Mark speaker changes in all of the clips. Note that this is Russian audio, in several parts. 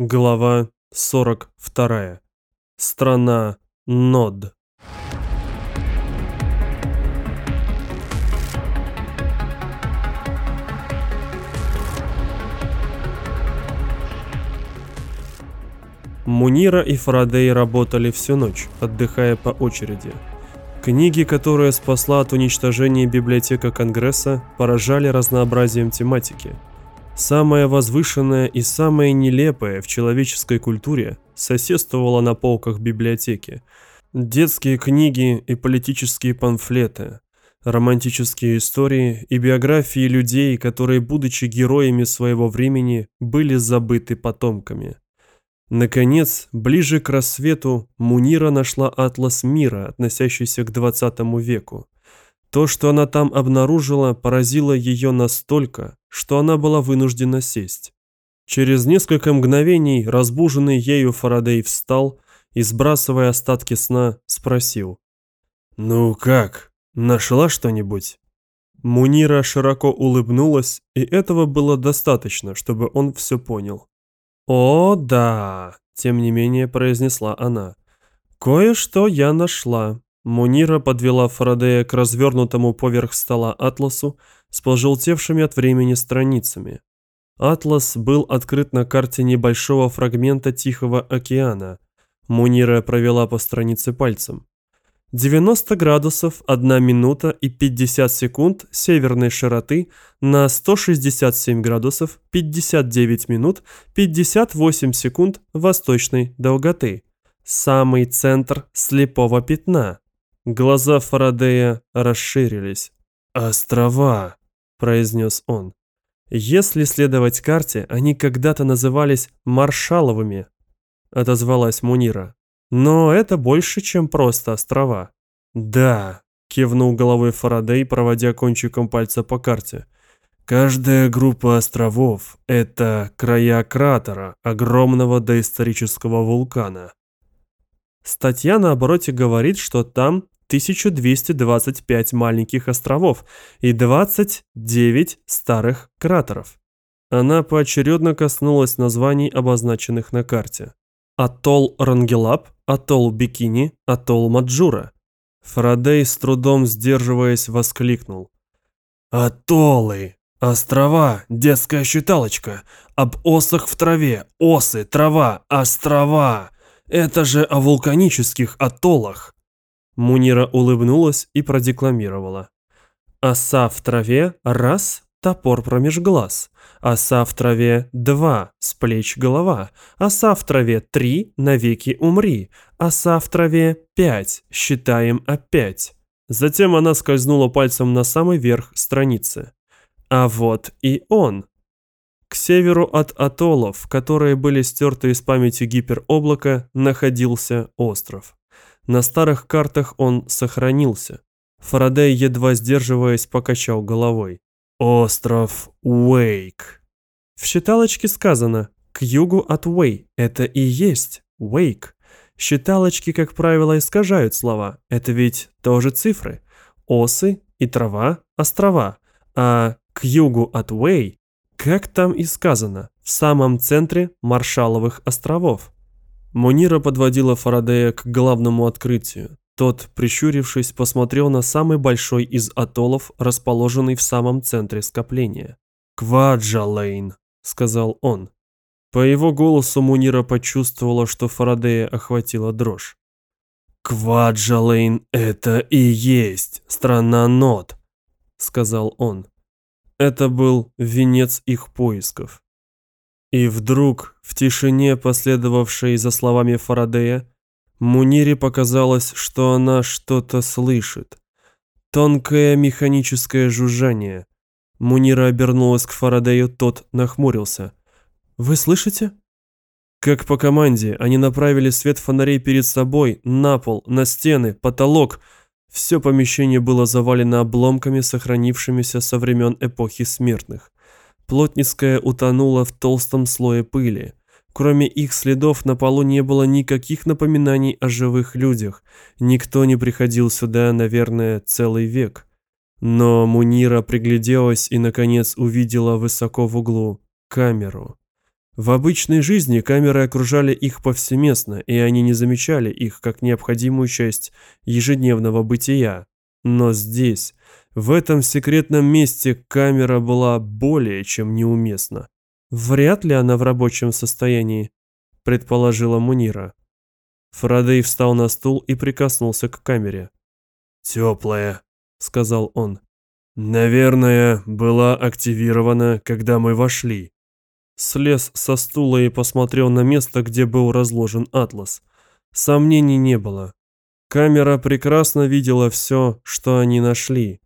Speaker 1: Глава 42. Страна Нод. Мунира и Фарадей работали всю ночь, отдыхая по очереди. Книги, которые спасла от уничтожения библиотека Конгресса, поражали разнообразием тематики – Самое возвышенное и самое нелепое в человеческой культуре соседствовало на полках библиотеки. Детские книги и политические памфлеты, романтические истории и биографии людей, которые, будучи героями своего времени, были забыты потомками. Наконец, ближе к рассвету, Мунира нашла атлас мира, относящийся к 20 веку. То, что она там обнаружила, поразило ее настолько, что она была вынуждена сесть. Через несколько мгновений разбуженный ею Фарадей встал и, сбрасывая остатки сна, спросил. «Ну как, нашла что-нибудь?» Мунира широко улыбнулась, и этого было достаточно, чтобы он все понял. «О, да!» – тем не менее произнесла она. «Кое-что я нашла. Мунира подвела Фарадея к развернутому поверх стола атласу с пожелтевшими от времени страницами. Атлас был открыт на карте небольшого фрагмента Тихого океана. Мунира провела по странице пальцем. 90 градусов 1 минута и 50 секунд северной широты на 167 градусов 59 минут 58 секунд восточной долготы. Самый центр слепого пятна. Глаза Фарадея расширились. «Острова», — произнес он. «Если следовать карте, они когда-то назывались Маршаловыми», — отозвалась Мунира. «Но это больше, чем просто острова». «Да», — кивнул головой Фарадей, проводя кончиком пальца по карте. «Каждая группа островов — это края кратера, огромного доисторического вулкана». Статья на обороте говорит, что там 1225 маленьких островов и 29 старых кратеров. Она поочередно коснулась названий, обозначенных на карте. Атолл Рангелап, атолл Бикини, атолл Маджура. Фарадей, с трудом сдерживаясь, воскликнул. «Атоллы! Острова! Детская считалочка! Об осах в траве! Осы, трава, острова! Это же о вулканических атоллах!» Мунира улыбнулась и продекламировала. «Оса в траве – раз, топор промеж глаз. Оса в траве – два, с плеч голова. Оса в траве – три, навеки умри. Оса в траве – пять, считаем опять». Затем она скользнула пальцем на самый верх страницы. А вот и он. К северу от атоллов, которые были стерты из памяти гипероблака, находился остров. На старых картах он сохранился. Фарадей, едва сдерживаясь, покачал головой. Остров Уэйк. В считалочке сказано «к югу от Уэй». Это и есть Уэйк. Считалочки, как правило, искажают слова. Это ведь тоже цифры. Осы и трава – острова. А к югу от Уэй, как там и сказано, в самом центре Маршаловых островов. Мунира подводила Фарадея к главному открытию. Тот, прищурившись, посмотрел на самый большой из атоллов, расположенный в самом центре скопления. «Кваджалейн», — сказал он. По его голосу Мунира почувствовала, что Фарадея охватила дрожь. «Кваджалейн — это и есть страна нот», — сказал он. Это был венец их поисков. И вдруг, в тишине, последовавшей за словами Фарадея, Мунире показалось, что она что-то слышит. Тонкое механическое жужжание. Мунира обернулась к Фарадею, тот нахмурился. «Вы слышите?» Как по команде, они направили свет фонарей перед собой, на пол, на стены, потолок. Все помещение было завалено обломками, сохранившимися со времен эпохи смертных. Плотницкая утонула в толстом слое пыли. Кроме их следов на полу не было никаких напоминаний о живых людях. Никто не приходил сюда, наверное, целый век. Но Мунира пригляделась и, наконец, увидела высоко в углу камеру. В обычной жизни камеры окружали их повсеместно, и они не замечали их как необходимую часть ежедневного бытия. Но здесь, в этом секретном месте, камера была более чем неуместна. Вряд ли она в рабочем состоянии, предположила Мунира. Фарадей встал на стул и прикоснулся к камере.
Speaker 2: «Теплая», — сказал он. «Наверное, была активирована, когда мы вошли».
Speaker 1: Слез со стула и посмотрел на место, где был разложен атлас. Сомнений не было. Камера прекрасно видела все, что они нашли.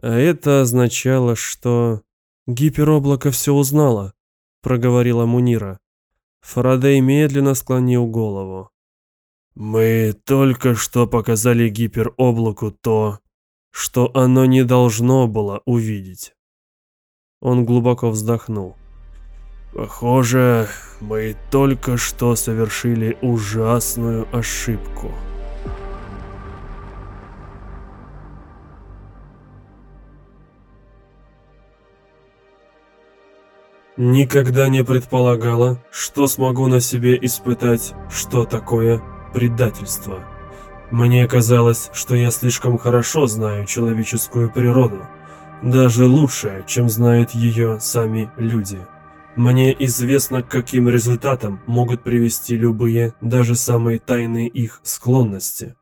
Speaker 1: А это означало, что... Гипероблако все узнало, проговорила Мунира. Фарадей медленно склонил голову.
Speaker 2: Мы только что показали гипероблаку то, что оно не должно было увидеть.
Speaker 1: Он глубоко вздохнул.
Speaker 2: Похоже, мы только что совершили ужасную ошибку.
Speaker 1: Никогда не предполагала, что смогу на себе испытать, что такое предательство. Мне казалось, что я слишком хорошо знаю человеческую природу, даже лучше, чем знают ее сами люди. Мне известно, к каким результатам могут привести любые, даже самые тайные их склонности.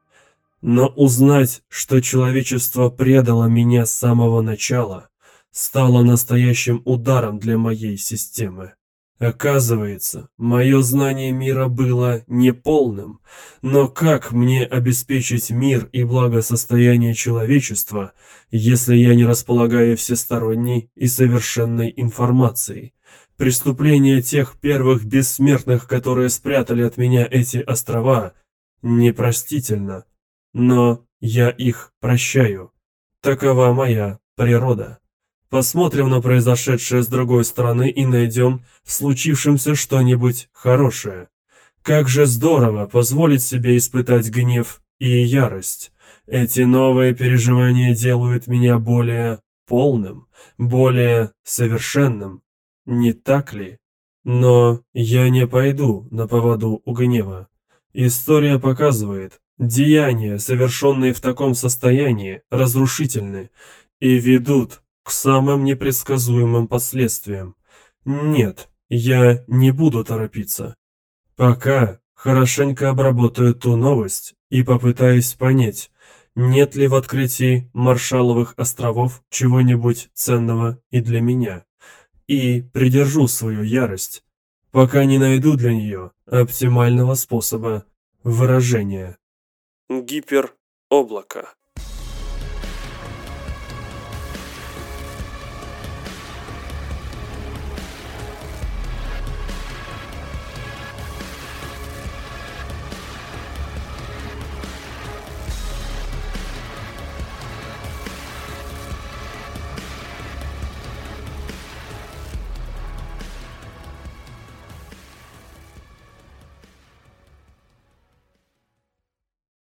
Speaker 1: Но узнать, что человечество предало меня с самого начала, стало настоящим ударом для моей системы. Оказывается, мое знание мира было неполным, но как мне обеспечить мир и благосостояние человечества, если я не располагаю всесторонней и совершенной информацией? Преступление тех первых бессмертных, которые спрятали от меня эти острова, непростительно. Но я их прощаю. Такова моя природа. Посмотрим на произошедшее с другой стороны и найдем в случившемся что-нибудь хорошее. Как же здорово позволить себе испытать гнев и ярость. Эти новые переживания делают меня более полным, более совершенным, не так ли? Но я не пойду на поводу у гнева. История показывает, деяния, совершенные в таком состоянии, разрушительны и ведут к самым непредсказуемым последствиям. Нет, я не буду торопиться. Пока хорошенько обработаю ту новость и попытаюсь понять, нет ли в открытии Маршаловых островов чего-нибудь ценного и для меня и придержу свою ярость, пока не найду для нее оптимального способа выражения. Гипероблако